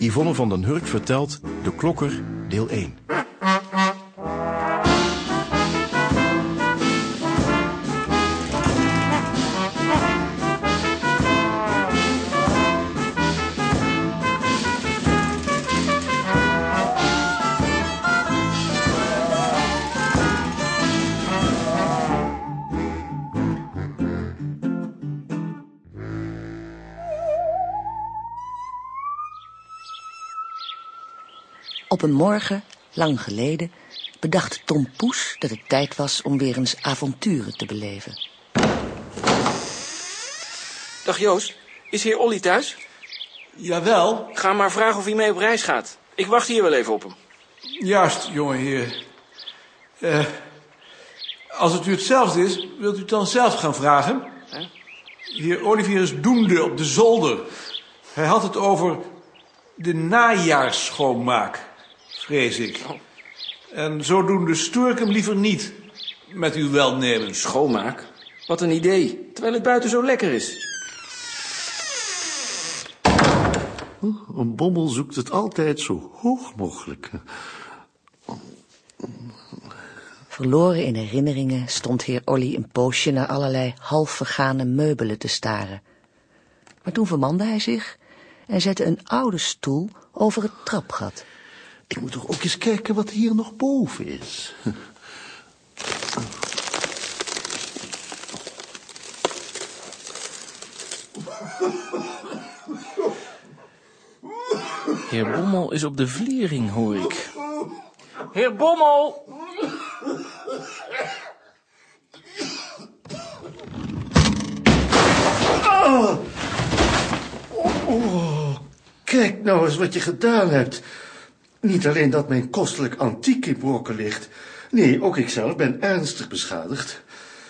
Yvonne van den Hurk vertelt De Klokker, deel 1. Op een morgen, lang geleden, bedacht Tom Poes dat het tijd was om weer eens avonturen te beleven. Dag Joost, is heer Olly thuis? Jawel, Ga maar vragen of hij mee op reis gaat. Ik wacht hier wel even op hem. juist, jongeheer. Eh, als het u hetzelfde is, wilt u het dan zelf gaan vragen? Hè? Heer Olivier is doende op de zolder. Hij had het over de najaarsschoonmaak, vrees ik. Oh. En zodoende stoor ik hem liever niet, met uw welnemen. Schoonmaak? Wat een idee, terwijl het buiten zo lekker is. Een bommel zoekt het altijd zo hoog mogelijk. Verloren in herinneringen stond heer Olly een poosje naar allerlei half vergane meubelen te staren. Maar toen vermande hij zich en zette een oude stoel over het trapgat. Ik moet toch ook eens kijken wat hier nog boven is. Heer Bommel is op de vliering, hoor ik. Heer Bommel! Kijk nou eens wat je gedaan hebt. Niet alleen dat mijn kostelijk antiek in brokken ligt. Nee, ook ikzelf ben ernstig beschadigd.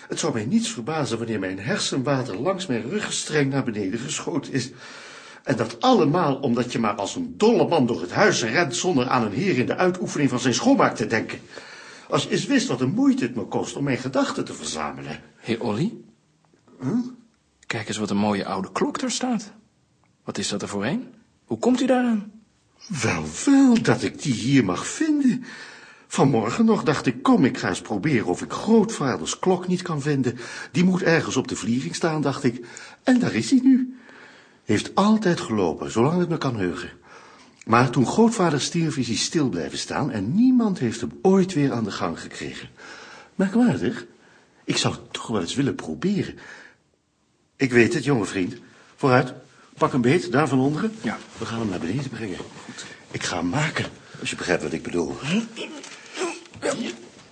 Het zou mij niets verbazen wanneer mijn hersenwater langs mijn ruggenstreng naar beneden geschoten is. En dat allemaal omdat je maar als een dolle man door het huis rent zonder aan een heer in de uitoefening van zijn schoonmaak te denken. Als je eens wist wat een moeite het me kost om mijn gedachten te verzamelen. Heer Olly? Kijk eens wat een mooie oude klok daar staat. Wat is dat er voor een? Hoe komt u daaraan? Wel, wel dat ik die hier mag vinden. Vanmorgen nog dacht ik, kom, ik ga eens proberen of ik grootvaders klok niet kan vinden. Die moet ergens op de vliering staan, dacht ik. En daar is hij nu. Heeft altijd gelopen, zolang het me kan heugen. Maar toen grootvader stierf is hij stil blijven staan en niemand heeft hem ooit weer aan de gang gekregen. Merkwaardig. Ik zou het toch wel eens willen proberen. Ik weet het, jonge vriend. Vooruit, pak een beet, daar van onderen. Ja. We gaan hem naar beneden brengen. Ik ga hem maken, als je begrijpt wat ik bedoel.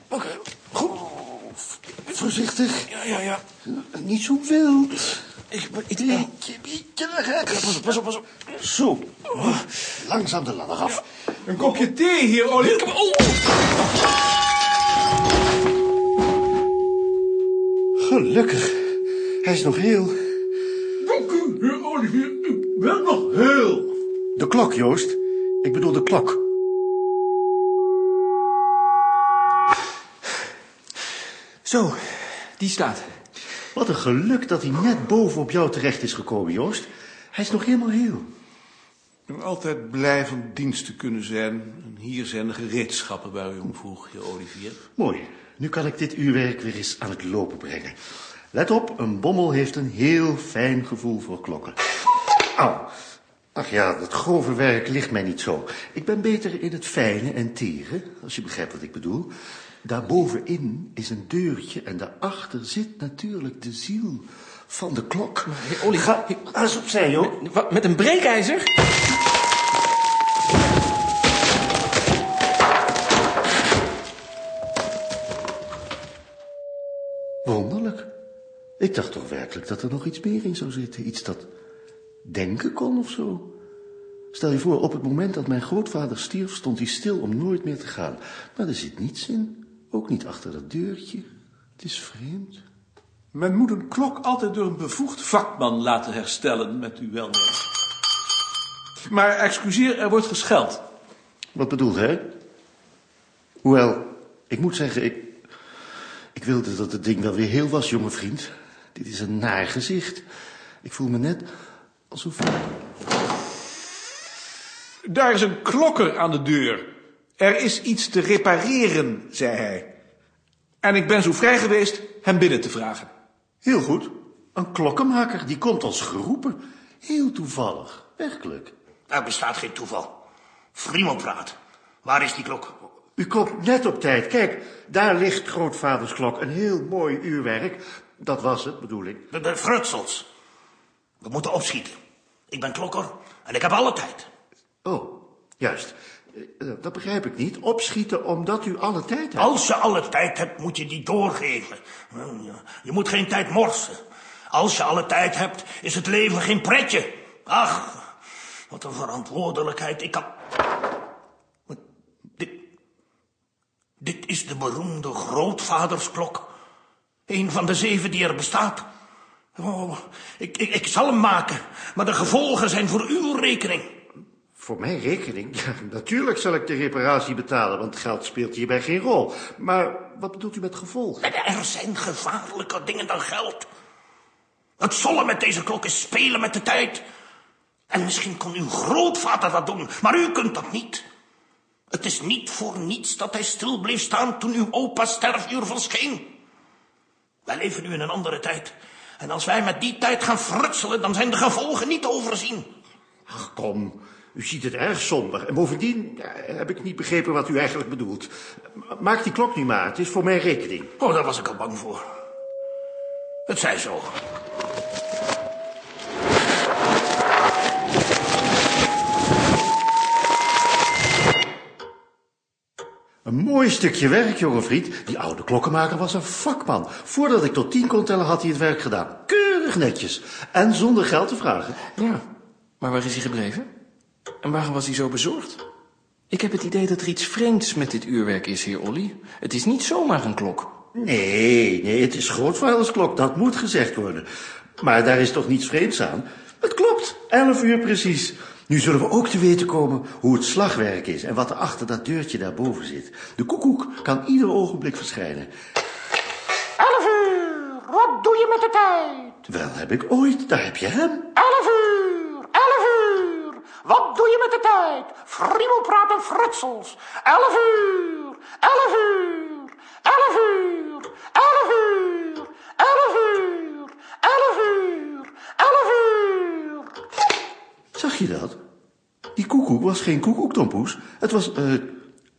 Oké, goed. Voorzichtig. Ja, ja, ja. Niet zo wild. Ik, ik, Beetje, beetje naar rechts. pas op, pas op, pas op. Zo. Langzaam de ladder af. Een kopje thee, heer Olly. Gelukkig. Hij is nog heel. Bent nog heel. De klok, Joost. Ik bedoel de klok. Zo, die staat. Wat een geluk dat hij net boven op jou terecht is gekomen, Joost. Hij is nog helemaal heel. Nog altijd blij van dienst te kunnen zijn. En hier zijn de gereedschappen waar u om vroeg, heer Olivier. Mooi. Nu kan ik dit uurwerk weer eens aan het lopen brengen. Let op, een bommel heeft een heel fijn gevoel voor klokken. Au. Ach ja, dat grove werk ligt mij niet zo. Ik ben beter in het fijne en tere, als je begrijpt wat ik bedoel. Daarbovenin is een deurtje en daarachter zit natuurlijk de ziel van de klok. Heer Olly, Ga, ga eens opzij, joh. Wat, met een breekijzer? Wonderlijk. Ik dacht toch werkelijk dat er nog iets meer in zou zitten. Iets dat denken kon of zo. Stel je voor, op het moment dat mijn grootvader stierf, stond hij stil om nooit meer te gaan. Maar er zit niets in. Ook niet achter dat deurtje. Het is vreemd. Men moet een klok altijd door een bevoegd vakman laten herstellen, met uw welnemen. Maar excuseer, er wordt gescheld. Wat bedoelt hij? Hoewel, ik moet zeggen, ik, ik wilde dat het ding wel weer heel was, jonge vriend. Dit is een naar gezicht. Ik voel me net alsof... Daar is een klokker aan de deur. Er is iets te repareren, zei hij. En ik ben zo vrij geweest hem binnen te vragen. Heel goed. Een klokkenmaker, die komt als geroepen. Heel toevallig, werkelijk. Er bestaat geen toeval. Friemelpraat. Waar is die klok? U komt net op tijd. Kijk, daar ligt grootvaders klok. Een heel mooi uurwerk. Dat was het, bedoel ik. De, de frutsels. We moeten opschieten. Ik ben klokker en ik heb alle tijd. Oh, juist. Eh, Dat begrijp ik niet. Opschieten omdat u alle tijd hebt. Als je alle tijd hebt, moet je die doorgeven. Je moet geen tijd morsen. Als je alle tijd hebt, is het leven geen pretje. Ach, wat een verantwoordelijkheid. Ik kan... Dit, dit is de beroemde grootvadersklok. Een van de zeven die er bestaat. Oh, ik, ik, ik zal hem maken, maar de gevolgen zijn voor uw rekening. Voor mijn rekening? Ja, natuurlijk zal ik de reparatie betalen, want geld speelt hierbij geen rol. Maar wat bedoelt u met gevolgen? Er zijn gevaarlijker dingen dan geld. Het zollen met deze klok is spelen met de tijd. En misschien kon uw grootvader dat doen, maar u kunt dat niet. Het is niet voor niets dat hij stil bleef staan toen uw opa sterfuur verscheen. Wij leven nu in een andere tijd. En als wij met die tijd gaan frutselen, dan zijn de gevolgen niet te overzien. Ach, kom. U ziet het erg somber. En bovendien ja, heb ik niet begrepen wat u eigenlijk bedoelt. Maak die klok niet maar. Het is voor mijn rekening. Oh, daar was ik al bang voor. Het zij zo. Een mooi stukje werk, jonge vriend. Die oude klokkenmaker was een vakman. Voordat ik tot tien kon tellen, had hij het werk gedaan. Keurig netjes. En zonder geld te vragen. Ja, maar waar is hij gebleven? En waarom was hij zo bezorgd? Ik heb het idee dat er iets vreemds met dit uurwerk is, heer Olly. Het is niet zomaar een klok. Nee, nee, het is grootvadersklok. Dat moet gezegd worden. Maar daar is toch niets vreemds aan? Het klopt. Elf uur precies. Nu zullen we ook te weten komen hoe het slagwerk is en wat er achter dat deurtje daarboven zit. De koekoek kan ieder ogenblik verschijnen. Elf uur, wat doe je met de tijd? Wel heb ik ooit, daar heb je hem. Elf uur, elf uur, wat doe je met de tijd? Friemelpraat en frutsels. Elf uur, elf uur, elf uur, elf uur, elf uur, elf uur, elf uur. Zag je dat? Die koekoek was geen koekoek, Tom Poes. Het was, eh,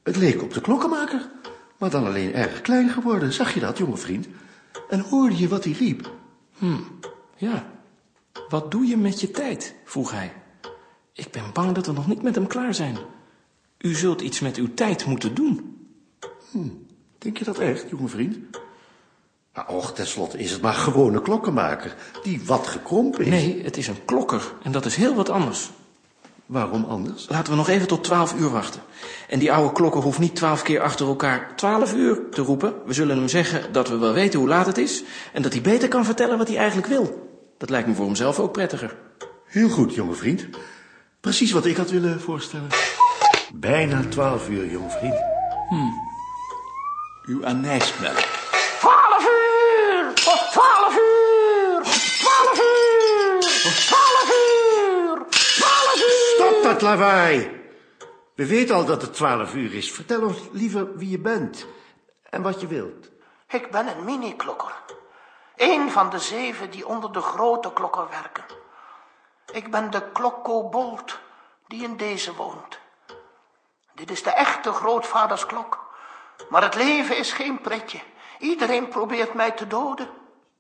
het leek op de klokkenmaker. Maar dan alleen erg klein geworden. Zag je dat, jonge vriend? En hoorde je wat hij riep? Ja. Wat doe je met je tijd? vroeg hij. Ik ben bang dat we nog niet met hem klaar zijn. U zult iets met uw tijd moeten doen. Denk je dat echt, jonge vriend? Maar och, tenslotte is het maar gewone klokkenmaker, die wat gekrompen is. Nee, het is een klokker en dat is heel wat anders. Waarom anders? Laten we nog even tot twaalf uur wachten. En die oude klokker hoeft niet twaalf keer achter elkaar twaalf uur te roepen. We zullen hem zeggen dat we wel weten hoe laat het is... en dat hij beter kan vertellen wat hij eigenlijk wil. Dat lijkt me voor hemzelf ook prettiger. Heel goed, jonge vriend. Precies wat ik had willen voorstellen. Bijna twaalf uur, jonge vriend. Uw anijsmelk. Dat lawaai! We weten al dat het twaalf uur is. Vertel ons liever wie je bent en wat je wilt. Ik ben een mini-klokker. Een van de zeven die onder de grote klokker werken. Ik ben de klokkobold die in deze woont. Dit is de echte grootvadersklok. Maar het leven is geen pretje. Iedereen probeert mij te doden.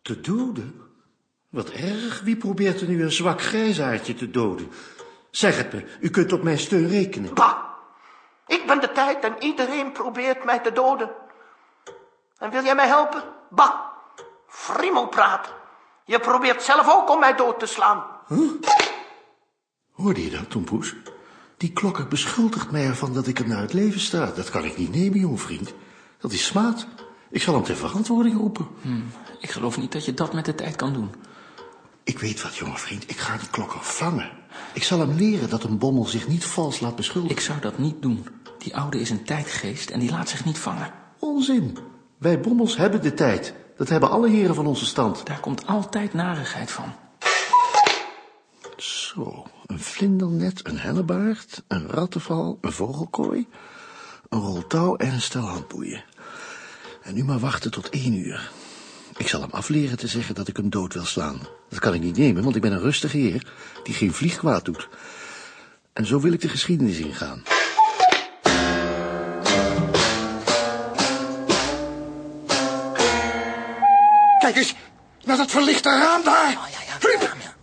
Te doden? Wat erg. Wie probeert er nu een zwak grijsaardje te doden? Zeg het me, u kunt op mijn steun rekenen. Bah! Ik ben de tijd en iedereen probeert mij te doden. En wil jij mij helpen? Bah! Friemelpraat. Je probeert zelf ook om mij dood te slaan. Hoorde je dat, Tom Poes? Die klokker beschuldigt mij ervan dat ik hem naar het leven sta. Dat kan ik niet nemen, jonge vriend. Dat is smaad. Ik zal hem ter verantwoording roepen. Ik geloof niet dat je dat met de tijd kan doen. Ik weet wat, jonge vriend. Ik ga die klokker vangen. Ik zal hem leren dat een bommel zich niet vals laat beschuldigen. Ik zou dat niet doen. Die oude is een tijdgeest en die laat zich niet vangen. Onzin. Wij bommels hebben de tijd. Dat hebben alle heren van onze stand. Daar komt altijd narigheid van. Zo, een vlindernet, een hellebaard, een rattenval, een vogelkooi, een rol touw en een stel handboeien. En nu maar wachten tot één uur. Ik zal hem afleren te zeggen dat ik hem dood wil slaan. Dat kan ik niet nemen, want ik ben een rustige heer die geen vlieg kwaad doet. En zo wil ik de geschiedenis ingaan. Kijk eens, naar dat verlichte raam daar. Oh, ja, ja, Huub, ja, ja.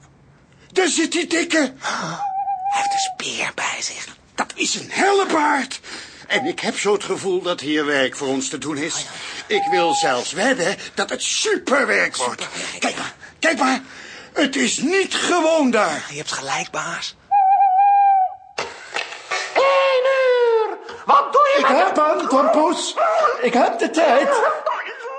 daar zit die dikke. Hij heeft een speer bij zich. Dat is een hellebaard. En ik heb zo het gevoel dat hier werk voor ons te doen is. Ik wil zelfs wedden dat het superwerk wordt. Superwerk, Kijk ja. maar, kijk maar. Het is niet gewoon daar. Je hebt gelijk, baas. Eén uur! Wat doe je Ik heb hem, Tompoes. Ik heb de tijd.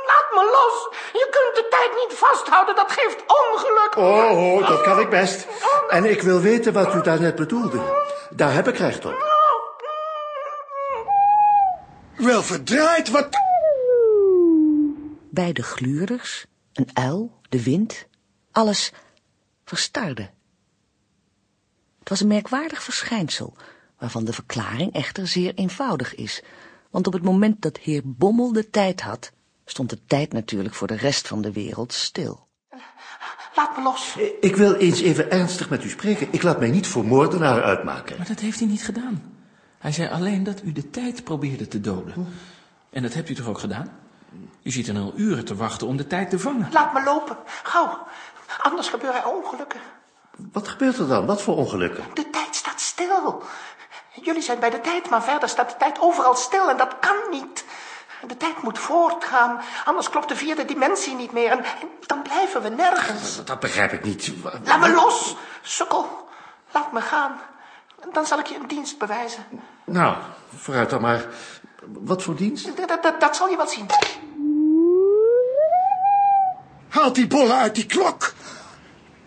Laat me los! Je kunt de tijd niet vasthouden, dat geeft ongeluk. Oh, oh, dat kan ik best. En ik wil weten wat u daarnet bedoelde. Daar heb ik recht op. Wel verdraaid, wat... Beide gluurders, een uil, de wind, alles verstarde. Het was een merkwaardig verschijnsel, waarvan de verklaring echter zeer eenvoudig is. Want op het moment dat heer Bommel de tijd had, stond de tijd natuurlijk voor de rest van de wereld stil. Laat me los. Ik wil eens even ernstig met u spreken. Ik laat mij niet voor moordenaar uitmaken. Maar dat heeft hij niet gedaan. Hij zei alleen dat u de tijd probeerde te doden. En dat hebt u toch ook gedaan? U zit er al uren te wachten om de tijd te vangen. Laat me lopen, gauw. Anders gebeuren er ongelukken. Wat gebeurt er dan? Wat voor ongelukken? De tijd staat stil. Jullie zijn bij de tijd, maar verder staat de tijd overal stil en dat kan niet. De tijd moet voortgaan, anders klopt de vierde dimensie niet meer en, en dan blijven we nergens. Dat begrijp ik niet. Laat me los, sukkel. Laat me gaan. Dan zal ik je een dienst bewijzen. Nou, vooruit dan maar. Wat voor dienst? Dat, dat, dat, dat zal je wel zien. Haal die bollen uit die klok.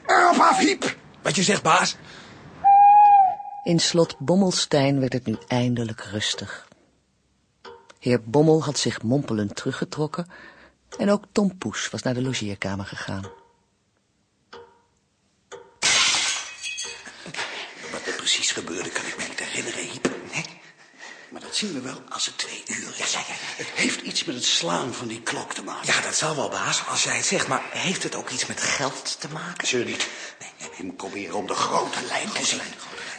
Erop af, Hiep. Wat je zegt, baas? In slot Bommelstein werd het nu eindelijk rustig. Heer Bommel had zich mompelend teruggetrokken en ook Tom Poes was naar de logeerkamer gegaan. Precies gebeurde, kan ik me niet herinneren, Hiep. Nee. Maar dat zien we wel als het twee uur is. Het heeft iets met het slaan van die klok te maken. Ja, dat zal wel, baas, als jij het zegt. Maar heeft het ook iets met geld te maken? Zul niet. Nee, nee, moet proberen om de grote lijn te zien.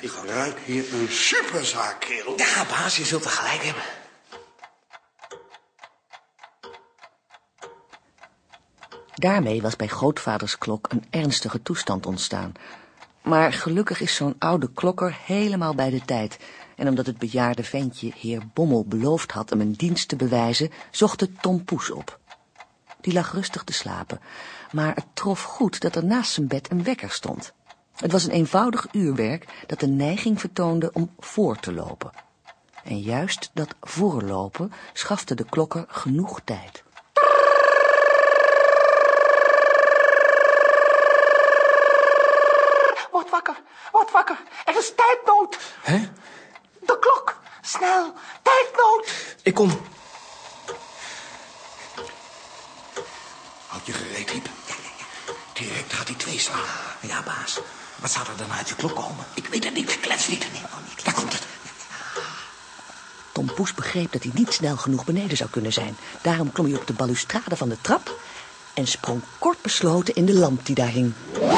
Ik ruik hier een superzaak, kerel. Ja, baas, je zult er gelijk hebben. Daarmee was bij grootvaders klok een ernstige toestand ontstaan. Maar gelukkig is zo'n oude klokker helemaal bij de tijd. En omdat het bejaarde ventje heer Bommel beloofd had hem een dienst te bewijzen, zocht het Tom Poes op. Die lag rustig te slapen, maar het trof goed dat er naast zijn bed een wekker stond. Het was een eenvoudig uurwerk dat de neiging vertoonde om voor te lopen. En juist dat voorlopen schafte de klokker genoeg tijd. Word wakker, word wakker. Er is tijdnood. Hè? De klok, snel, tijdnood. Ik kom. Houd je gereed, Hiep. Direct gaat die twee slaan. Ja, baas. Wat zou er dan uit je klok komen? Ik weet het niet, klets niet. Daar komt het. Tom Poes begreep dat hij niet snel genoeg beneden zou kunnen zijn. Daarom klom hij op de balustrade van de trap en sprong kort besloten in de lamp die daar hing. Twee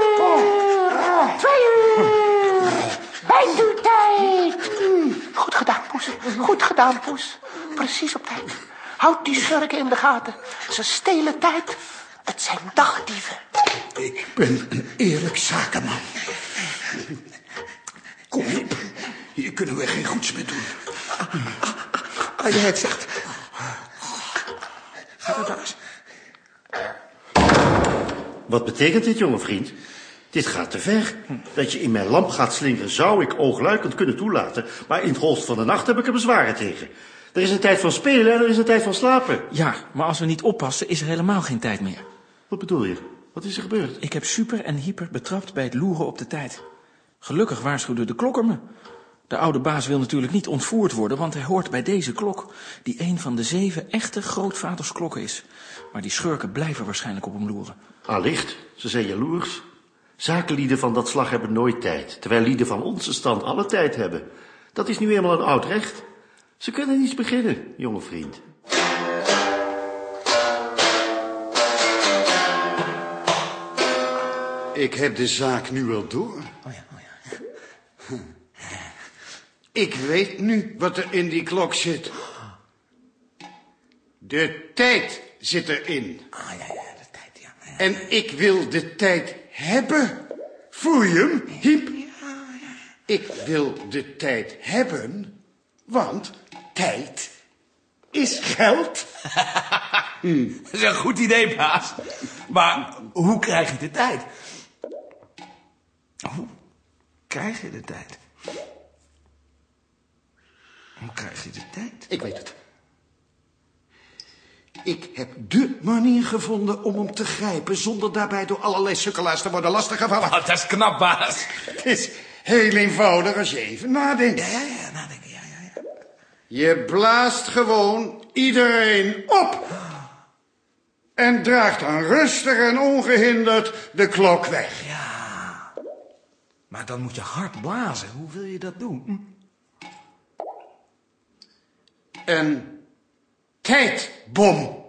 uur, twee uur. Bijt uw tijd. Goed gedaan, Poes. Goed gedaan, Poes. Precies op tijd. Houd die schurken in de gaten. Ze stelen tijd. Het zijn dagdieven. Ik ben een eerlijk zakenman. Kom, Hiep. Hier kunnen we geen goeds meer doen. Als jij het zegt. Gaat het, baas? Wat betekent dit, jonge vriend? Dit gaat te ver. Dat je in mijn lamp gaat slingeren zou ik oogluikend kunnen toelaten. Maar in het holst van de nacht heb ik er bezwaren tegen. Er is een tijd van spelen en er is een tijd van slapen. Ja, maar als we niet oppassen, is er helemaal geen tijd meer. Wat bedoel je? Wat is er gebeurd? Ik heb Super en Hyper betrapt bij het loeren op de tijd. Gelukkig waarschuwde de klokker me. De oude baas wil natuurlijk niet ontvoerd worden, want hij hoort bij deze klok, die een van de zeven echte grootvadersklokken is. Maar die schurken blijven waarschijnlijk op hem loeren. Allicht, ze zijn jaloers. Zakenlieden van dat slag hebben nooit tijd, terwijl lieden van onze stand alle tijd hebben. Dat is nu eenmaal een oud recht. Ze kunnen niets beginnen, jonge vriend. Ik heb de zaak nu wel door. Oh ja, oh ja. Ik weet nu wat er in die klok zit. De tijd zit erin. Ah, ja, ja, de tijd, ja. ja. En ik wil de tijd hebben. Voel je hem, Hiep? Ik wil de tijd hebben, want tijd is geld. Dat is een goed idee, baas. Maar hoe krijg je de tijd? Hoe krijg je de tijd? Hoe krijg je de tijd? Ik weet het. Ik heb de manier gevonden om hem te grijpen... zonder daarbij door allerlei sukkelaars te worden lastiggevallen. Oh, dat is knap, baas. Het is heel eenvoudig als je even nadenkt. Ja, ja, ja, nadenken, ja, ja, ja. Je blaast gewoon iedereen op. En draagt dan rustig en ongehinderd de klok weg. Maar dan moet je hard blazen. Hoe wil je dat doen? Hm? Een tijdbom.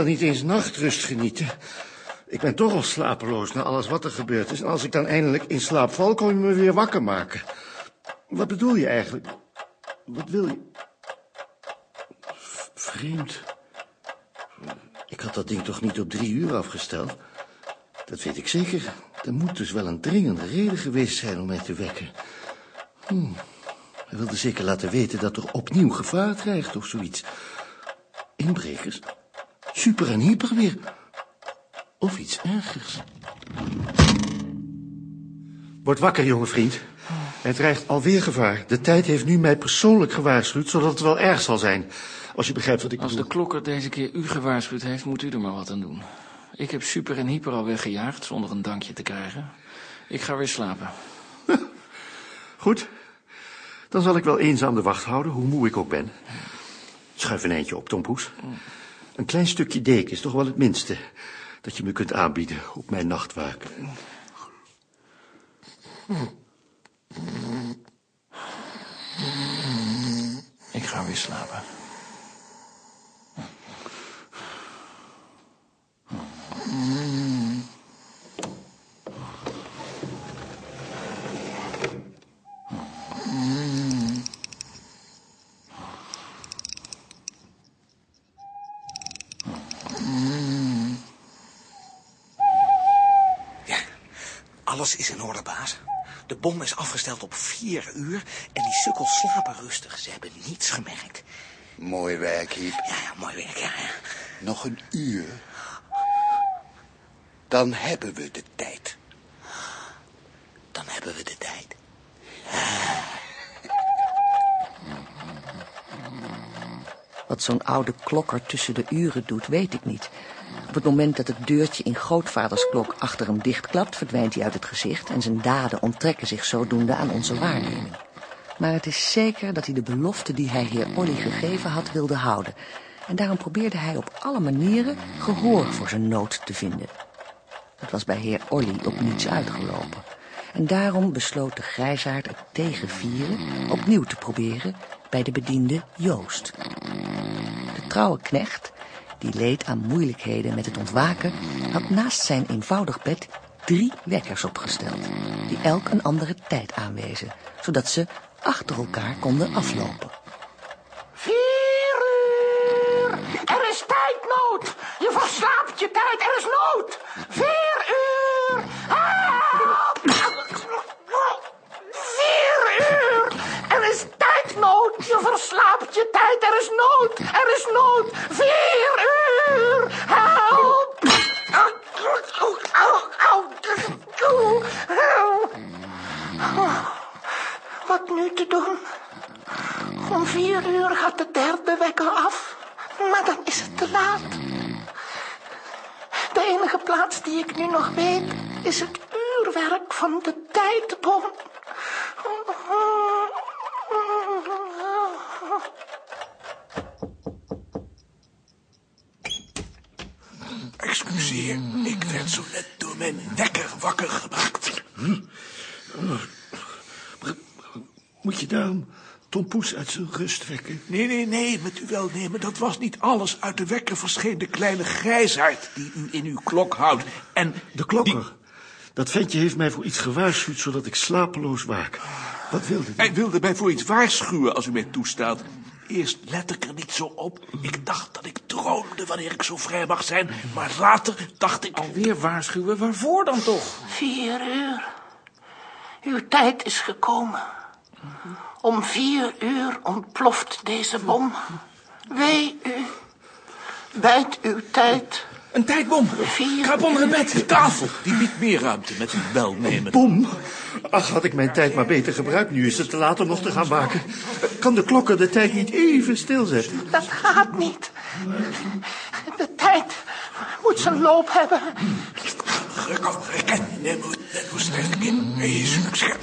Dan niet eens nachtrust genieten? Ik ben toch al slapeloos na alles wat er gebeurd is. En als ik dan eindelijk in slaap val, kom je me weer wakker maken. Wat bedoel je eigenlijk? Wat wil je? Vreemd. Ik had dat ding toch niet op drie uur afgesteld? Dat weet ik zeker. Er moet dus wel een dringende reden geweest zijn om mij te wekken. Hm. Hij wilde zeker laten weten dat er opnieuw gevaar dreigt of zoiets. Inbrekers? Super en hyper weer. Of iets ergers. Word wakker, jonge vriend. Het dreigt alweer gevaar. De tijd heeft nu mij persoonlijk gewaarschuwd, zodat het wel erg zal zijn. Als je begrijpt wat ik Als de bedoel. klokker deze keer u gewaarschuwd heeft, moet u er maar wat aan doen. Ik heb super en hyper al weggejaagd zonder een dankje te krijgen. Ik ga weer slapen. Goed. Dan zal ik wel eens aan de wacht houden, hoe moe ik ook ben. Schuif een eindje op, Tompoes. Een klein stukje deken is toch wel het minste dat je me kunt aanbieden op mijn nachtwaken. Ik ga weer slapen. Alles is in orde, baas. De bom is afgesteld op vier uur en die sukkels slapen rustig. Ze hebben niets gemerkt. Mooi werk, Hiep. Ja, ja, mooi werk, ja, ja. Nog een uur. Dan hebben we de tijd. Dan hebben we de tijd. Wat zo'n oude klokker tussen de uren doet, weet ik niet. Op het moment dat het deurtje in grootvaders klok achter hem dichtklapt, verdwijnt hij uit het gezicht en zijn daden onttrekken zich zodoende aan onze waarneming. Maar het is zeker dat hij de belofte die hij heer Olly gegeven had wilde houden. En daarom probeerde hij op alle manieren gehoor voor zijn nood te vinden. Het was bij heer Olly op niets uitgelopen. En daarom besloot de grijsaard het tegen vieren opnieuw te proberen bij de bediende Joost. De trouwe knecht, die leed aan moeilijkheden met het ontwaken, had naast zijn eenvoudig bed drie wekkers opgesteld, die elk een andere tijd aanwezen, zodat ze achter elkaar konden aflopen. Vier uur. Er is is tijdnood. Je verslaapt je tijd. Er is nood. Vier uur. Help. Vier uur. Er is tijdnood. Je verslaapt je tijd. Er is nood. Er is nood. Vier uur. Help. Au, au, au, au. Au. Au. Wat nu te doen? Om vier uur gaat de derde wekker af. Maar dan is het te laat. De enige plaats die ik nu nog weet is het uurwerk van de tijdbom. Excuseer, ik werd zo net door mijn wekker wakker gemaakt. Moet je daarom Tom Poes uit zijn rust wekken? Nee, nee, nee, met u welnemen, dat was niet alles. Uit de wekker verscheen de kleine grijsaard die u in uw klok houdt. En De klokker. Dat ventje heeft mij voor iets gewaarschuwd, zodat ik slapeloos waak. Wat wilde hij? hij wilde mij voor iets waarschuwen, als u mij toestaat. Eerst let ik er niet zo op. Ik dacht dat ik droomde wanneer ik zo vrij mag zijn. Maar later dacht ik... Alweer waarschuwen, waarvoor dan toch? Vier uur. Uw tijd is gekomen. Om vier uur ontploft deze bom. Wee u. Bijt uw tijd. Een tijdbom. Vier Kruip onder het bed. De tafel, die biedt meer ruimte met uw welnemen. Bom? Ach, had ik mijn tijd maar beter gebruikt. Nu is het te laat om nog te gaan waken. Kan de klokker de tijd niet even stilzetten? Dat gaat niet. De tijd moet zijn loop hebben. Af, rekken. Neem hoe sterk in. Wees scherp.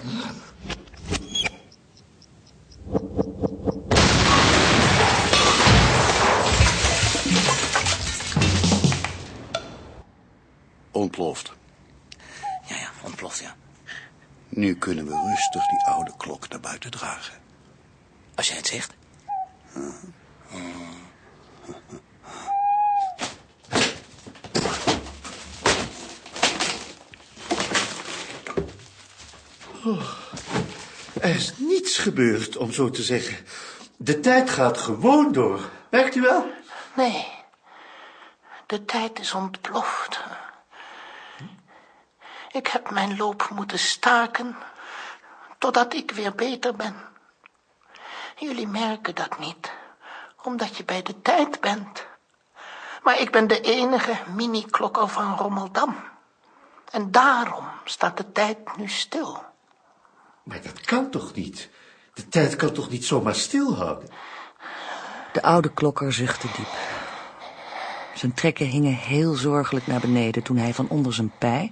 Ontploft. Ja, ja, ontploft, ja. Nu kunnen we rustig die oude klok naar buiten dragen. Als jij het zegt. Er is niets gebeurd, om zo te zeggen. De tijd gaat gewoon door. Merkt u wel? Nee. De tijd is ontploft. Ik heb mijn loop moeten staken totdat ik weer beter ben. Jullie merken dat niet, omdat je bij de tijd bent. Maar ik ben de enige mini-klokker van Rommeldam. En daarom staat de tijd nu stil. Maar dat kan toch niet? De tijd kan toch niet zomaar stilhouden? De oude klokker zuchtte diep. Zijn trekken hingen heel zorgelijk naar beneden toen hij van onder zijn pij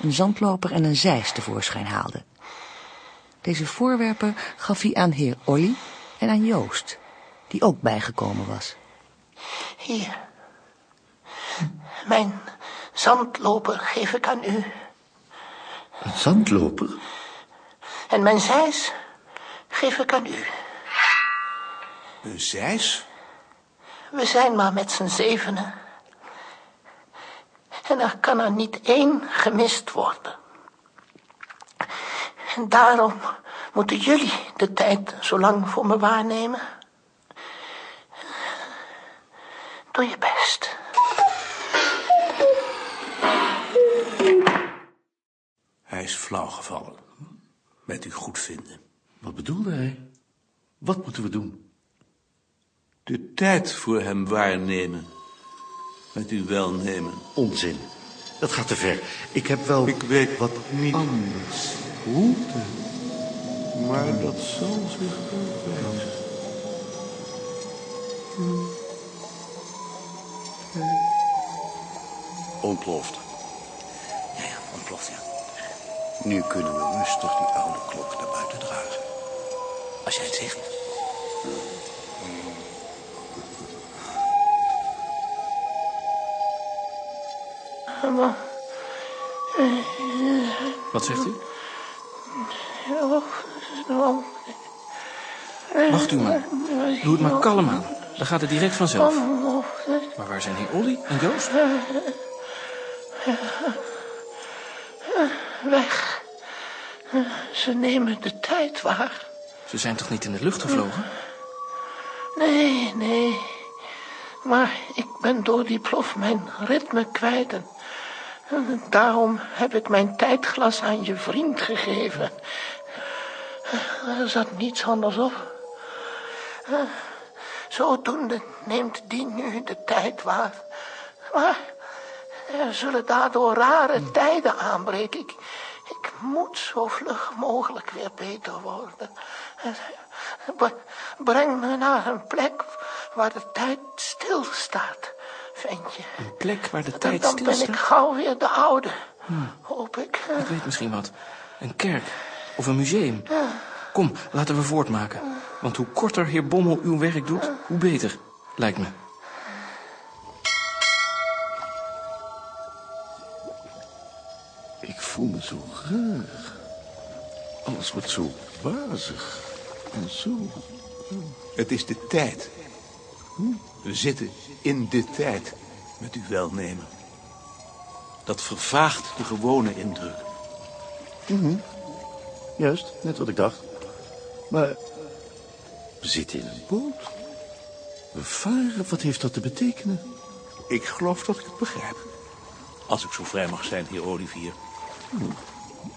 een zandloper en een zeis tevoorschijn haalde. Deze voorwerpen gaf hij aan heer Olly en aan Joost, die ook bijgekomen was. Hier. Mijn zandloper geef ik aan u. Een zandloper? En mijn zeis geef ik aan u. Een zeis? We zijn maar met z'n zevenen. En er kan er niet één gemist worden. En daarom moeten jullie de tijd zo lang voor me waarnemen. Doe je best. Hij is flauw gevallen. Met uw goedvinden. Wat bedoelde hij? Wat moeten we doen? De tijd voor hem waarnemen. Met uw welnemen. Onzin. Dat gaat te ver. Ik heb wel Ik weet wat niet. anders. Hoe? Maar dat zal zich wel wijzen. Ontploft. Ja, ja, ontploft, ja. Nu kunnen we rustig die oude klok naar buiten dragen. Als jij het zegt. Wat zegt u? Wacht u maar. Doe het maar kalm aan. Dan gaat het direct vanzelf. Maar waar zijn heer Olly en Joost? weg. Ze nemen de tijd waar. Ze zijn toch niet in de lucht gevlogen? Nee, nee. Maar ik ben door die plof mijn ritme kwijt. En daarom heb ik mijn tijdglas aan je vriend gegeven. Er zat niets anders op. Zodoende neemt die nu de tijd waar. Maar er zullen daardoor rare tijden aanbreken. Ik, ik moet zo vlug mogelijk weer beter worden. Bre- Breng me naar een plek waar de tijd stilstaat, ventje. Een plek waar de Dan, tijd dan ben ik stilstaat? gauw weer de oude. Hoop ik. Ik weet misschien wat. Een kerk of een museum. Kom, laten we voortmaken. Want hoe korter heer Bommel uw werk doet, hoe beter, lijkt me. Voel me zo raar. Alles wordt zo wazig. En zo... Het is de tijd. We zitten in de tijd, met uw welnemen. Dat vervaagt de gewone indruk. Juist, net wat ik dacht. Maar we zitten in een boot. We varen, wat heeft dat te betekenen? Ik geloof dat ik het begrijp. Als ik zo vrij mag zijn, heer Olivier.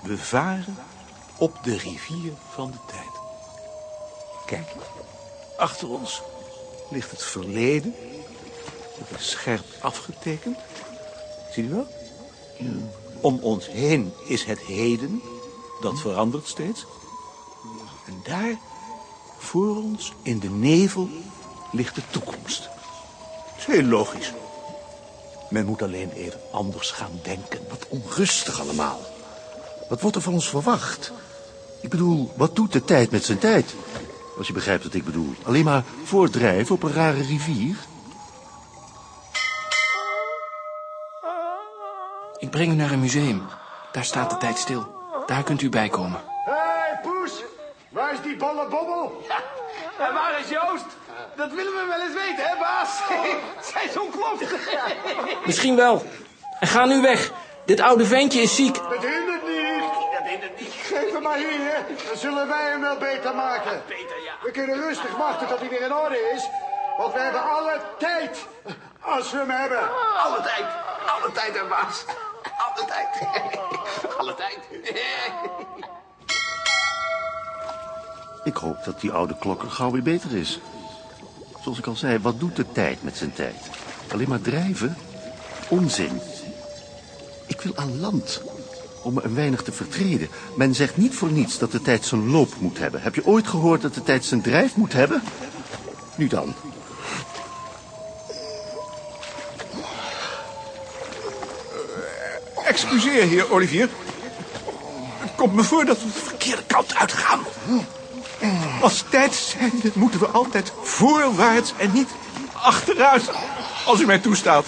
We varen op de rivier van de tijd. Kijk, achter ons ligt het verleden. Dat is scherp afgetekend. Zie je wel? Om ons heen is het heden. Dat verandert steeds. En daar, voor ons, in de nevel, ligt de toekomst. Dat is heel logisch. Men moet alleen even anders gaan denken. Wat onrustig allemaal. Wat wordt er van ons verwacht? Ik bedoel, wat doet de tijd met zijn tijd? Als je begrijpt wat ik bedoel. Alleen maar voortdrijven op een rare rivier? Ik breng u naar een museum. Daar staat de tijd stil. Daar kunt u bij komen. Hé, hey, Poes! Waar is die bolle bobbel? En waar is Joost? Dat willen we wel eens weten, hè, baas? Zij zo'n klopt. Misschien wel. En ga nu weg. Dit oude ventje is ziek. Het hindert niet. Dat hindert niet. Geef hem maar hier, hè. Dan zullen wij hem wel beter maken. Beter, ja. We kunnen rustig wachten tot hij weer in orde is. Want we hebben alle tijd. Als we hem hebben. Alle tijd. Alle tijd, hè, baas. Alle tijd. Alle tijd. Ik hoop dat die oude klokker gauw weer beter is. Zoals ik al zei, wat doet de tijd met zijn tijd? Alleen maar drijven? Onzin. Ik wil aan land. Om me een weinig te vertreden. Men zegt niet voor niets dat de tijd zijn loop moet hebben. Heb je ooit gehoord dat de tijd zijn drijf moet hebben? Nu dan. Excuseer, heer Olivier. Het komt me voor dat we de verkeerde kant uitgaan. Als tijd zijnde moeten we altijd voorwaarts en niet achteruit. Als u mij toestaat.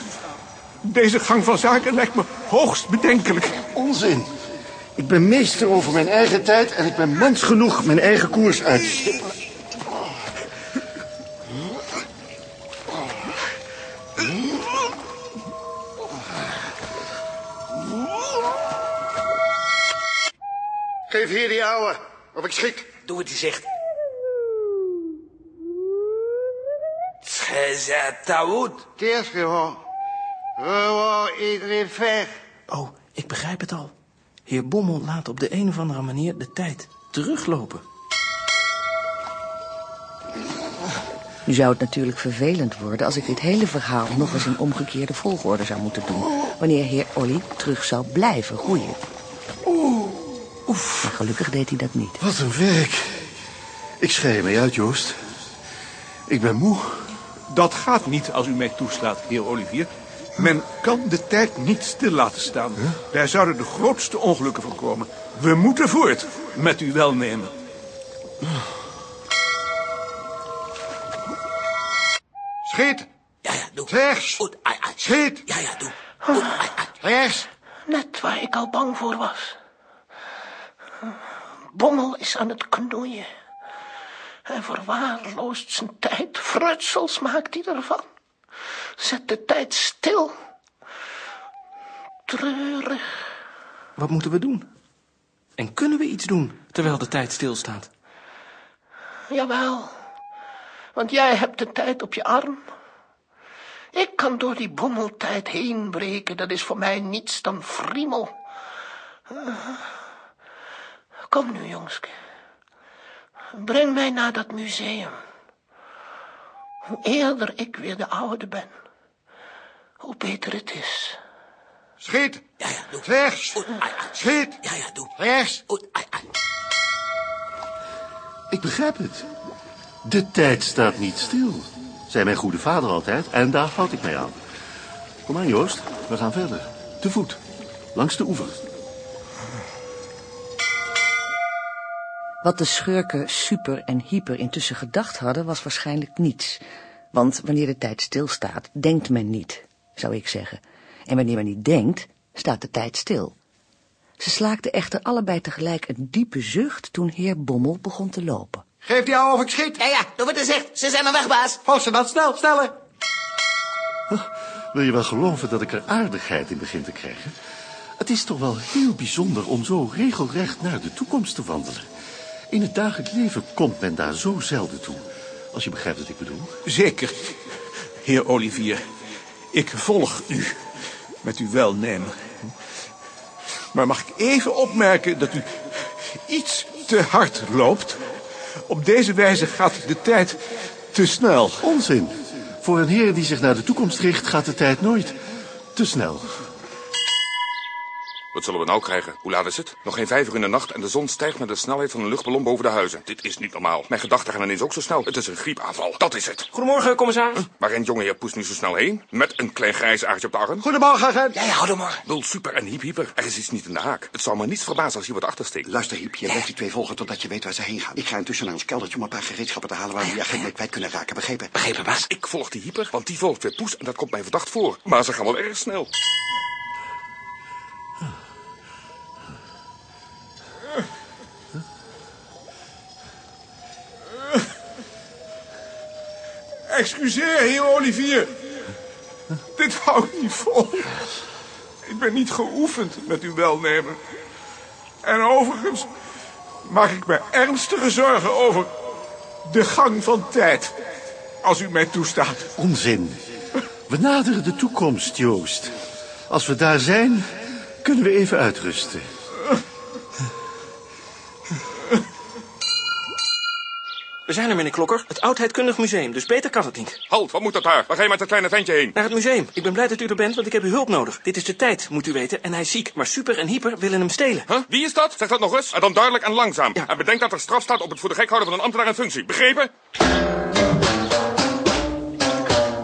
Deze gang van zaken lijkt me hoogst bedenkelijk. Onzin. Ik ben meester over mijn eigen tijd en ik ben mens genoeg mijn eigen koers uit te stippelen. Geef hier die ouwe. Of ik schik. Doe wat hij zegt. Gezetaoud. Keers gewoon. Gewoon iedereen ver. Oh, ik begrijp het al. Heer Bommel laat op de een of andere manier de tijd teruglopen. Nu zou het natuurlijk vervelend worden als ik dit hele verhaal nog eens in omgekeerde volgorde zou moeten doen. Wanneer heer Olly terug zou blijven groeien. Maar gelukkig deed hij dat niet. Wat een werk. Ik schei je mee uit, Joost. Ik ben moe. Dat gaat niet als u mij toestaat, heer Olivier. Men kan de tijd niet stil laten staan. Daar zouden de grootste ongelukken van komen. We moeten voort, met uw welnemen. Schiet. Ja, ja, doe. Rechts. Goed, ai, ai. Schiet. Ja, ja, doe. Goed, ai, ai. Rechts. Net waar ik al bang voor was. Bommel is aan het knoeien. Hij verwaarloost zijn tijd. Frutsels maakt hij ervan. Zet de tijd stil. Treurig. Wat moeten we doen? En kunnen we iets doen terwijl de tijd stilstaat? Jawel. Want jij hebt de tijd op je arm. Ik kan door die bommeltijd heen breken. Dat is voor mij niets dan friemel. Uh, Kom nu, jongske. Breng mij naar dat museum. Hoe eerder ik weer de oude ben, hoe beter het is. Schiet! Ja, ja, doe. Rechts! Schiet! Ja, ja, doe. Rechts! Oei, ai, ai. Ik begrijp het. De tijd staat niet stil, zei mijn goede vader altijd, en daar houd ik mij aan. Kom aan, Joost, we gaan verder. Te voet, langs de oever. Wat de schurken Super en Hyper intussen gedacht hadden, was waarschijnlijk niets. Want wanneer de tijd stilstaat, denkt men niet, zou ik zeggen. En wanneer men niet denkt, staat de tijd stil. Ze slaakten echter allebei tegelijk een diepe zucht toen heer Bommel begon te lopen. Geef die ouwe of ik schiet. Ja, ja, doe wat er zegt. Ze zijn al weg, baas. Valsen dan, snel, sneller. Wil je wel geloven dat ik er aardigheid in begin te krijgen? Het is toch wel heel bijzonder om zo regelrecht naar de toekomst te wandelen. In het dagelijks leven komt men daar zo zelden toe. Als je begrijpt wat ik bedoel. Zeker, heer Olivier. Ik volg u met uw welnemen. Maar mag ik even opmerken dat u iets te hard loopt? Op deze wijze gaat de tijd te snel. Onzin. Voor een heer die zich naar de toekomst richt, gaat de tijd nooit te snel. Wat zullen we nou krijgen? Hoe laat is het? Nog geen vijf uur in de nacht en de zon stijgt met de snelheid van een luchtballon boven de huizen. Dit is niet normaal. Mijn gedachten gaan ineens ook zo snel. Het is een griepaanval. Dat is het. Goedemorgen, commissaris. Waar rent jongeheer Poes nu zo snel heen? Met een klein grijs aardje op de arm? Goedemorgen, agent. Ja, ja, hou er maar. Bul super en hiep hyper. Er is iets niet in de haak. Het zou me niets verbazen als hier wat achter steekt. Luister, Hiep, je blijft die twee volgen totdat je weet waar ze heen gaan. Ik ga intussen naar ons keldertje om een paar gereedschappen te halen waar we die agent mee kwijt kunnen raken. Begrepen? Begrepen, baas. Ik volg die hyper, want die volgt weer Poes en dat komt mij verdacht voor. Maar ze gaan wel erg snel. Excuseer, heer Olivier. Dit hou niet vol. Ik ben niet geoefend met uw welnemen. En overigens maak ik me ernstige zorgen over de gang van tijd. Als u mij toestaat. Onzin. We naderen de toekomst, Joost. Als we daar zijn, kunnen we even uitrusten. We zijn er, meneer Klokker. Het Oudheidkundig Museum, dus beter kan het niet. Halt, wat moet dat daar? Waar ga je met dat kleine ventje heen? Naar het museum. Ik ben blij dat u er bent, want ik heb uw hulp nodig. Dit is de tijd, moet u weten, en hij is ziek. Maar Super en Hyper willen hem stelen. Huh? Wie is dat? Zeg dat nog eens. En dan duidelijk en langzaam. Ja. En bedenk dat er straf staat op het voor de gek houden van een ambtenaar in functie. Begrepen?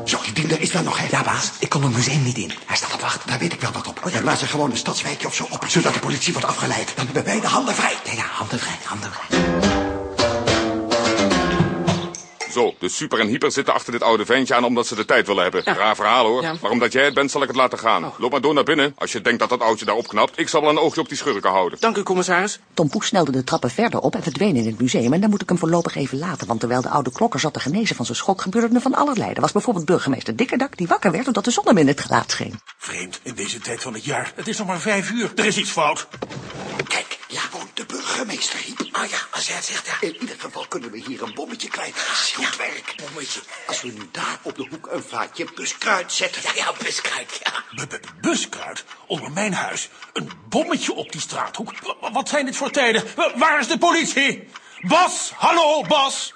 Zo, die diender is daar nog, hè? Ja, baas. Ik kon het museum niet in. Hij staat op wacht. Daar weet ik wel wat op. Dan laat ze gewoon een stadswijkje of zo op, zodat de politie wordt afgeleid. Dan hebben wij de handen vrij. Ja, ja, handen vrij, handen vrij. Zo, de super en hyper zitten achter dit oude ventje aan omdat ze de tijd willen hebben. Ja. Raar verhaal hoor. Ja. Maar omdat jij het bent, zal ik het laten gaan. Loop maar door naar binnen. Als je denkt dat dat oudje daar opknapt. Ik zal wel een oogje op die schurken houden. Dank u, commissaris. Tom Poes snelde de trappen verder op en verdween in het museum. En dan moet ik hem voorlopig even laten, want terwijl de oude klokker zat te genezen van zijn schok, gebeurde er van allerlei. Er was bijvoorbeeld burgemeester Dikkerdak die wakker werd omdat de zon hem in het gelaat scheen. Vreemd, in deze tijd van het jaar. Het is nog maar vijf uur. Er is iets fout. Kijk, de burgemeester, Hiep. Oh ja, als jij het zegt, ja. In ieder geval kunnen we hier een bommetje kwijt. Dat is goed werk. Bommetje. Als we nu daar op de hoek een vaatje buskruid zetten. Ja, ja, buskruid, ja. B- b- Buskruid? Onder mijn huis? Een bommetje op die straathoek? W- wat zijn dit voor tijden? W- waar is de politie? Bas, hallo, Bas.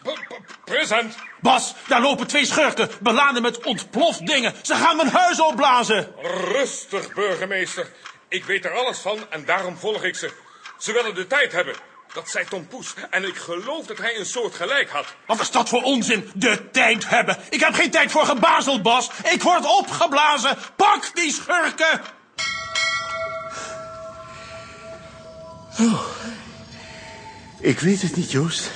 Present. Bas, daar lopen twee schurken, beladen met ontplofdingen. Ze gaan mijn huis opblazen. Rustig, burgemeester. Ik weet er alles van en daarom volg ik ze. Ze willen de tijd hebben. Dat zei Tom Poes. En ik geloof dat hij een soort gelijk had. Wat is dat voor onzin? De tijd hebben. Ik heb geen tijd voor gebazel, Bas. Ik word opgeblazen. Pak die schurken. Ik weet het niet, Joost.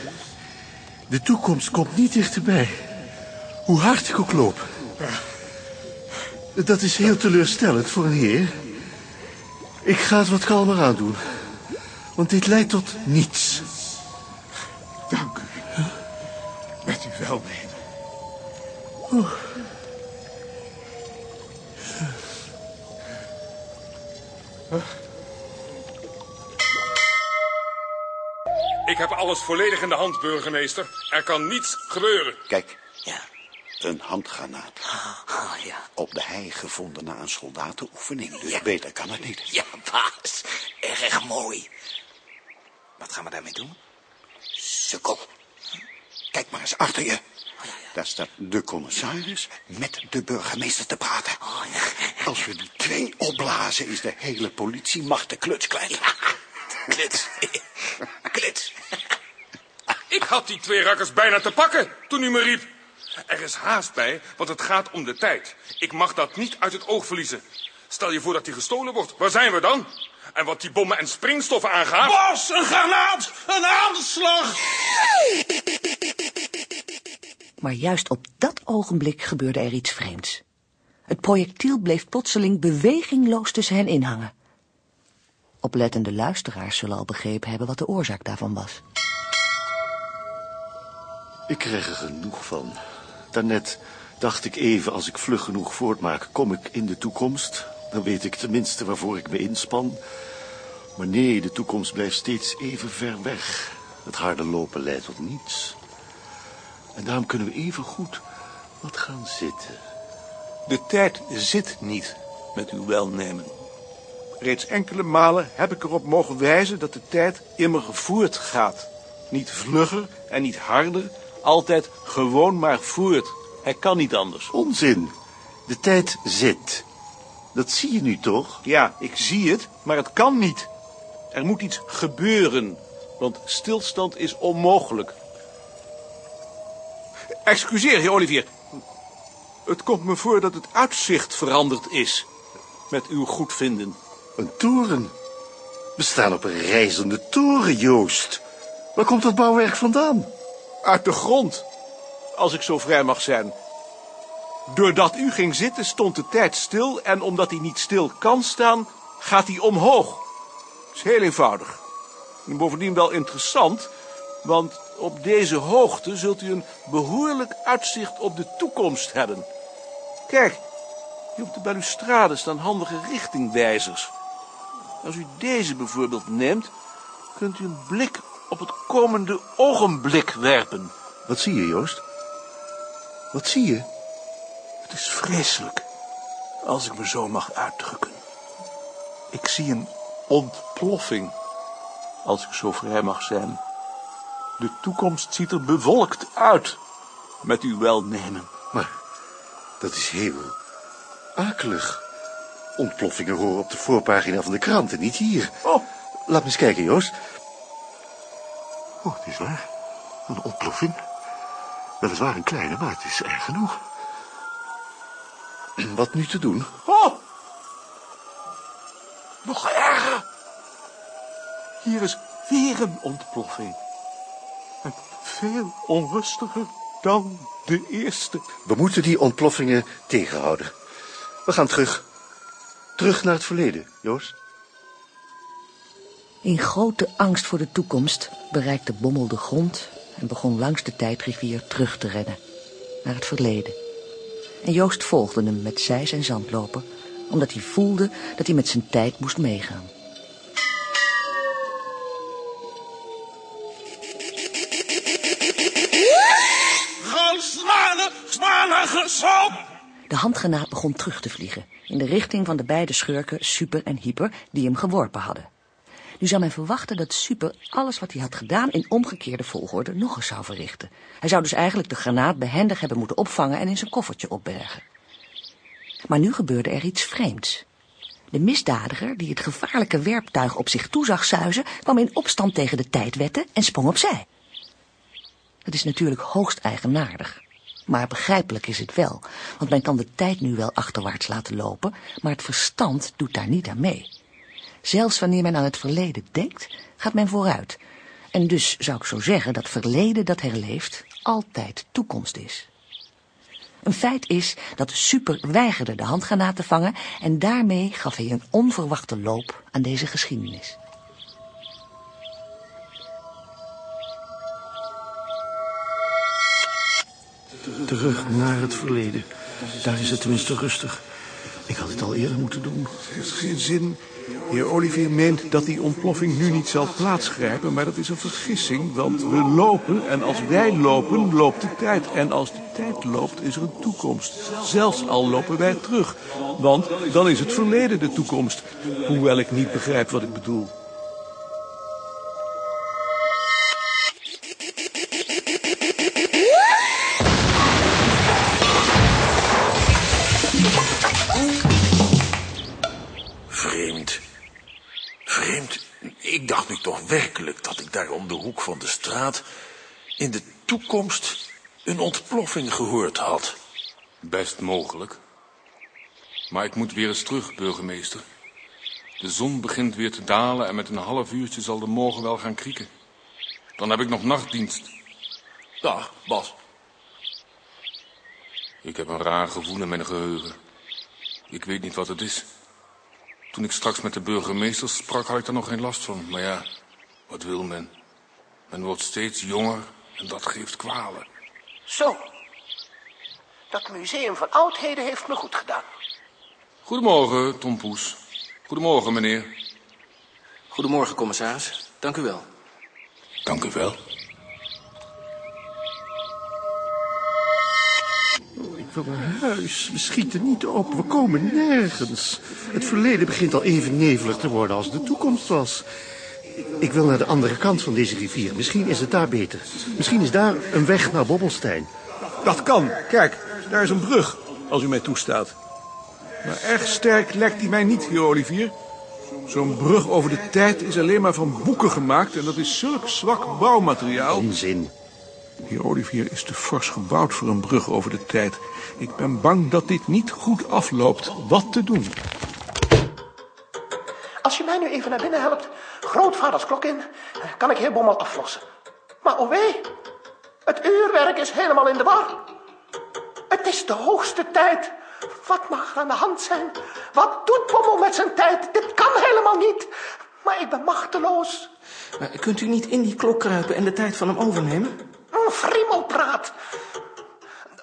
De toekomst komt niet dichterbij. Hoe hard ik ook loop. Dat is heel teleurstellend voor een heer. Ik ga het wat kalmer aandoen. Want dit leidt tot niets. Dank u. Met uw welnemen. Ik heb alles volledig in de hand, burgemeester. Er kan niets gebeuren. Kijk, Ja. Een handgranaat. Ah, ja. Op de hei gevonden na een soldatenoefening. Dus beter kan het niet. Ja, baas. Erg mooi. Wat gaan we daarmee doen? Sukkel. Kijk maar eens achter je. Daar staat de commissaris met de burgemeester te praten. Als we die twee opblazen, is de hele politiemacht de kluts kwijt. Klits. Klits. Ik had die twee rakkers bijna te pakken toen u me riep. Er is haast bij, want het gaat om de tijd. Ik mag dat niet uit het oog verliezen. Stel je voor dat die gestolen wordt. Waar zijn we dan? En wat die bommen en springstoffen aangaat... Bos, een granaat! Een aanslag! Maar juist op dat ogenblik gebeurde er iets vreemds. Het projectiel bleef plotseling bewegingloos tussen hen inhangen. Oplettende luisteraars zullen al begrepen hebben wat de oorzaak daarvan was. Ik krijg er genoeg van. Daarnet dacht ik even, als ik vlug genoeg voortmaak, kom ik in de toekomst. Dan weet ik tenminste waarvoor ik me inspan. Maar nee, de toekomst blijft steeds even ver weg. Het harde lopen leidt tot niets. En daarom kunnen we even goed wat gaan zitten. De tijd zit niet met uw welnemen. Reeds enkele malen heb ik erop mogen wijzen dat de tijd immer voort gaat. Niet vlugger en niet harder, altijd gewoon maar voort. Hij kan niet anders. Onzin. De tijd zit. Dat zie je nu toch? Ja, ik zie het, maar het kan niet. Er moet iets gebeuren, want stilstand is onmogelijk. Excuseer, heer Olivier. Het komt me voor dat het uitzicht veranderd is. Met uw goedvinden. Een toren. We staan op een reizende toren, Joost. Waar komt dat bouwwerk vandaan? Uit de grond, als ik zo vrij mag zijn. Doordat u ging zitten, stond de tijd stil... en omdat hij niet stil kan staan, gaat hij omhoog. Dat is heel eenvoudig. En bovendien wel interessant... want op deze hoogte zult u een behoorlijk uitzicht op de toekomst hebben. Kijk, hier op de balustrade staan handige richtingwijzers. Als u deze bijvoorbeeld neemt, kunt u een blik op het komende ogenblik werpen. Wat zie je, Joost? Wat zie je? Het is vreselijk, als ik me zo mag uitdrukken. Ik zie een ontploffing, als ik zo vrij mag zijn. De toekomst ziet er bewolkt uit, met uw welnemen. Maar dat is heel akelig. Ontploffingen horen op de voorpagina van de kranten, niet hier. Oh. Laat me eens kijken, Joost. Oh, het is waar. Een ontploffing. Weliswaar een kleine, maar het is erg genoeg. Wat nu te doen? Oh! Nog erger. Hier is weer een ontploffing. En veel onrustiger dan de eerste. We moeten die ontploffingen tegenhouden. We gaan terug. Terug naar het verleden, Joost. In grote angst voor de toekomst bereikte Bommel de grond en begon langs de tijdrivier terug te rennen. Naar het verleden. En Joost volgde hem met zeis en zandlopen, omdat hij voelde dat hij met zijn tijd moest meegaan. De handgranaat begon terug te vliegen, in de richting van de beide schurken Super en Hyper die hem geworpen hadden. Nu zou men verwachten dat Super alles wat hij had gedaan in omgekeerde volgorde nog eens zou verrichten. Hij zou dus eigenlijk de granaat behendig hebben moeten opvangen en in zijn koffertje opbergen. Maar nu gebeurde er iets vreemds. De misdadiger, die het gevaarlijke werptuig op zich toe zag zuizen, kwam in opstand tegen de tijdwetten en sprong opzij. Het is natuurlijk hoogst eigenaardig. Maar begrijpelijk is het wel, want men kan de tijd nu wel achterwaarts laten lopen, maar het verstand doet daar niet aan mee. Zelfs wanneer men aan het verleden denkt, gaat men vooruit. En dus zou ik zo zeggen dat verleden dat herleeft altijd toekomst is. Een feit is dat de super weigerde de handgranaat te vangen en daarmee gaf hij een onverwachte loop aan deze geschiedenis. Terug naar het verleden. Daar is het tenminste rustig. Ik had het al eerder moeten doen. Het heeft geen zin. Heer Olivier meent dat die ontploffing nu niet zal plaatsgrijpen, maar dat is een vergissing, want we lopen en als wij lopen, loopt de tijd. En als de tijd loopt, is er een toekomst. Zelfs al lopen wij terug, want dan is het verleden de toekomst. Hoewel ik niet begrijp wat ik bedoel. Om de hoek van de straat in de toekomst een ontploffing gehoord had. Best mogelijk. Maar ik moet weer eens terug, burgemeester. De zon begint weer te dalen en met een half uurtje zal de morgen wel gaan krieken. Dan heb ik nog nachtdienst. Dag, Bas. Ik heb een raar gevoel in mijn geheugen. Ik weet niet wat het is. Toen ik straks met de burgemeester sprak, had ik daar nog geen last van. Maar ja, wat wil men? Men wordt steeds jonger en dat geeft kwalen. Zo. Dat museum van oudheden heeft me goed gedaan. Goedemorgen, Tom Poes. Goedemorgen, meneer. Goedemorgen, commissaris. Dank u wel. Dank u wel. Ik wil naar huis. We schieten niet op. We komen nergens. Het verleden begint al even nevelig te worden als de toekomst was. Ik wil naar de andere kant van deze rivier. Misschien is het daar beter. Misschien is daar een weg naar Bobbelstein. Dat kan. Kijk, daar is een brug, als u mij toestaat. Maar erg sterk lijkt die mij niet, heer Olivier. Zo'n brug over de tijd is alleen maar van boeken gemaakt... en dat is zulk zwak bouwmateriaal. Onzin. Heer Olivier is te fors gebouwd voor een brug over de tijd. Ik ben bang dat dit niet goed afloopt. Wat te doen? Als je mij nu even naar binnen helpt, grootvaders klok in, kan ik heer Bommel aflossen. Maar oh wee, het uurwerk is helemaal in de war. Het is de hoogste tijd. Wat mag er aan de hand zijn? Wat doet Bommel met zijn tijd? Dit kan helemaal niet. Maar ik ben machteloos. Maar kunt u niet in die klok kruipen en de tijd van hem overnemen? Friemelpraat.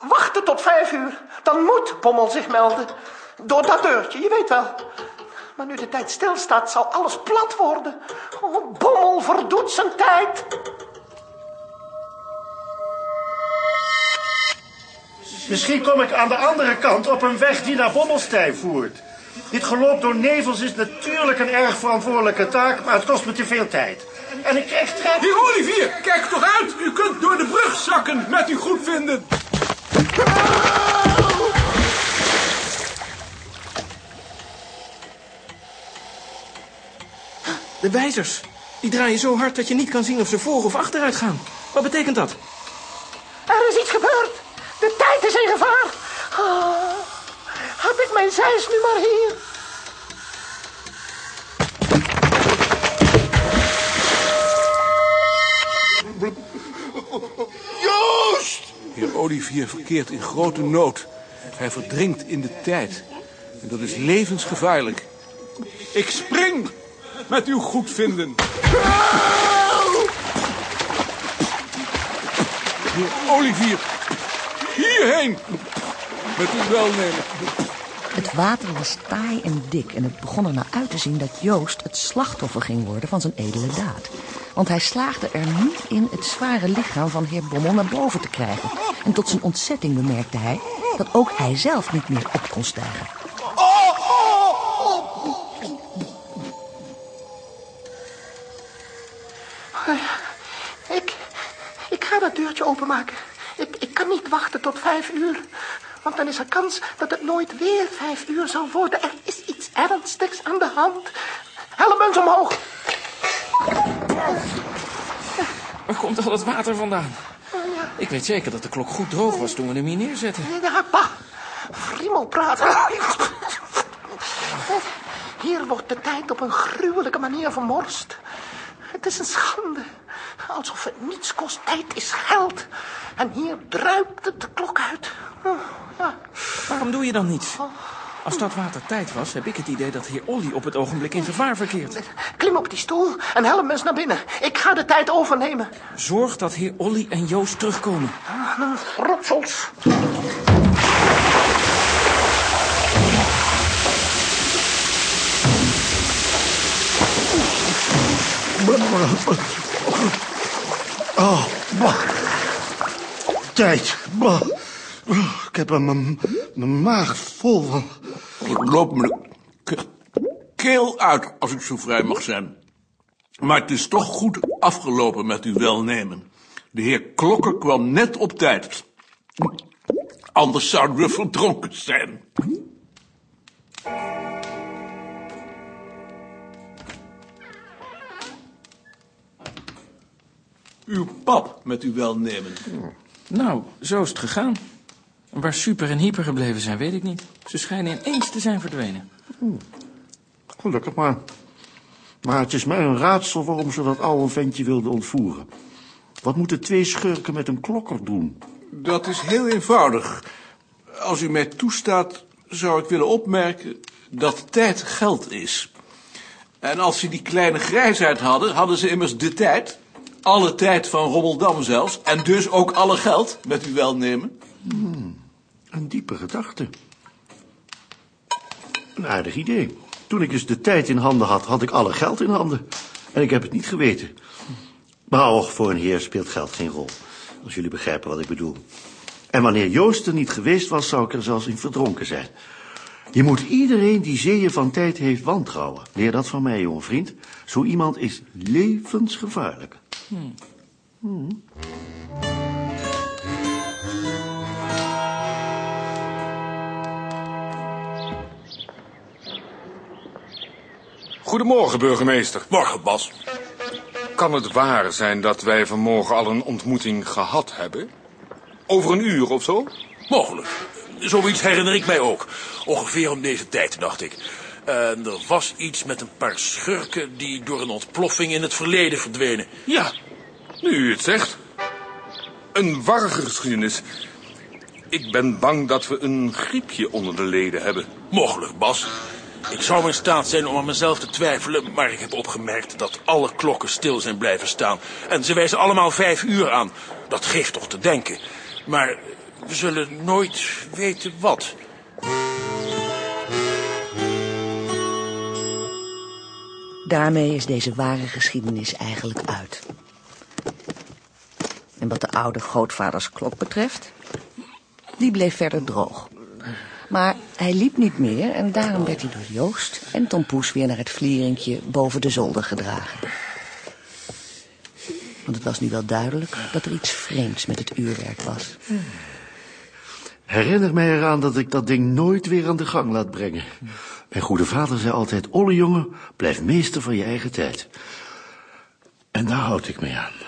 Wachten tot vijf uur. Dan moet Bommel zich melden. Door dat deurtje, je weet wel. Maar nu de tijd stilstaat, zal alles plat worden. Oh, Bommel verdoet zijn tijd. Misschien kom ik aan de andere kant op een weg die naar Bommelstein voert. Dit geloop door nevels is natuurlijk een erg verantwoordelijke taak, maar het kost me te veel tijd. En ik krijg trek... Heer Olivier, kijk toch uit! U kunt door de brug zakken met uw goedvinden. De wijzers. Die draaien zo hard dat je niet kan zien of ze voor of achteruit gaan. Wat betekent dat? Er is iets gebeurd. De tijd is in gevaar. Ah, heb ik mijn zeis nu maar hier? Joost! Heer Olivier verkeert in grote nood. Hij verdrinkt in de tijd. En dat is levensgevaarlijk. Ik spring met uw goedvinden. Heer Olivier, hierheen met uw welnemen. Het water was taai en dik en het begon er naar uit te zien dat Joost het slachtoffer ging worden van zijn edele daad. Want hij slaagde er niet in het zware lichaam van heer Bommel naar boven te krijgen. En tot zijn ontzetting bemerkte hij dat ook hij zelf niet meer op kon stijgen. Openmaken. Ik, ik kan niet wachten tot vijf uur. Want dan is er kans dat het nooit weer vijf uur zal worden. Er is iets ernstigs aan de hand. Helmens omhoog. Waar komt al dat water vandaan? Ik weet zeker dat de klok goed droog was toen we hem hier neerzetten. Ja, pa. Friemelpraat. Hier wordt de tijd op een gruwelijke manier vermorst. Het is een schande alsof het niets kost. Tijd is geld. En hier druipt het de klok uit. Oh, ja. Waarom doe je dan niets? Oh. Als dat water tijd was, heb ik het idee dat heer Olly op het ogenblik in gevaar verkeert. Klim op die stoel en help me eens naar binnen. Ik ga de tijd overnemen. Zorg dat heer Olly en Joost terugkomen. Rotsels. Oh, bah. Tijd. Bah. Ik heb mijn mijn maag vol van... Ik loop me keel uit, als ik zo vrij mag zijn. Maar het is toch goed afgelopen met uw welnemen. De heer Klokker kwam net op tijd. Anders zouden we verdronken zijn. Uw pap met uw welnemen. Nou, zo is het gegaan. En Waar super en hyper gebleven zijn, weet ik niet. Ze schijnen ineens te zijn verdwenen. Gelukkig maar. Maar het is mij een raadsel waarom ze dat oude ventje wilden ontvoeren. Wat moeten twee schurken met een klokker doen? Dat is heel eenvoudig. Als u mij toestaat, zou ik willen opmerken dat tijd geld is. En als ze die kleine grijsheid hadden, hadden ze immers de tijd. Alle tijd van Rommeldam zelfs. En dus ook alle geld, met uw welnemen. Een diepe gedachte. Een aardig idee. Toen ik eens de tijd in handen had, had ik alle geld in handen. En ik heb het niet geweten. Maar och, voor een heer speelt geld geen rol. Als jullie begrijpen wat ik bedoel. En wanneer Joost er niet geweest was, zou ik er zelfs in verdronken zijn. Je moet iedereen die zeeën van tijd heeft wantrouwen. Leer dat van mij, jonge vriend. Zo iemand is levensgevaarlijk. Hmm. Goedemorgen, burgemeester. Morgen, Bas. Kan het waar zijn dat wij vanmorgen al een ontmoeting gehad hebben? Over een uur of zo? Mogelijk. Zoiets herinner ik mij ook. Ongeveer om deze tijd, dacht ik. En er was iets met een paar schurken die door een ontploffing in het verleden verdwenen. Ja, nu u het zegt. Een warrige geschiedenis. Ik ben bang dat we een griepje onder de leden hebben. Mogelijk, Bas. Ik zou in staat zijn om aan mezelf te twijfelen, maar ik heb opgemerkt dat alle klokken stil zijn blijven staan. En ze wijzen allemaal vijf uur aan. Dat geeft toch te denken. Maar we zullen nooit weten wat. Daarmee is deze ware geschiedenis eigenlijk uit. En wat de oude grootvaders klok betreft, die bleef verder droog. Maar hij liep niet meer en daarom werd hij door Joost en Tom Poes weer naar het vlierinkje boven de zolder gedragen. Want het was nu wel duidelijk dat er iets vreemds met het uurwerk was. Herinner mij eraan dat ik dat ding nooit weer aan de gang laat brengen. Mijn goede vader zei altijd, Olle jongen, blijf meester van je eigen tijd. En daar houd ik mee aan.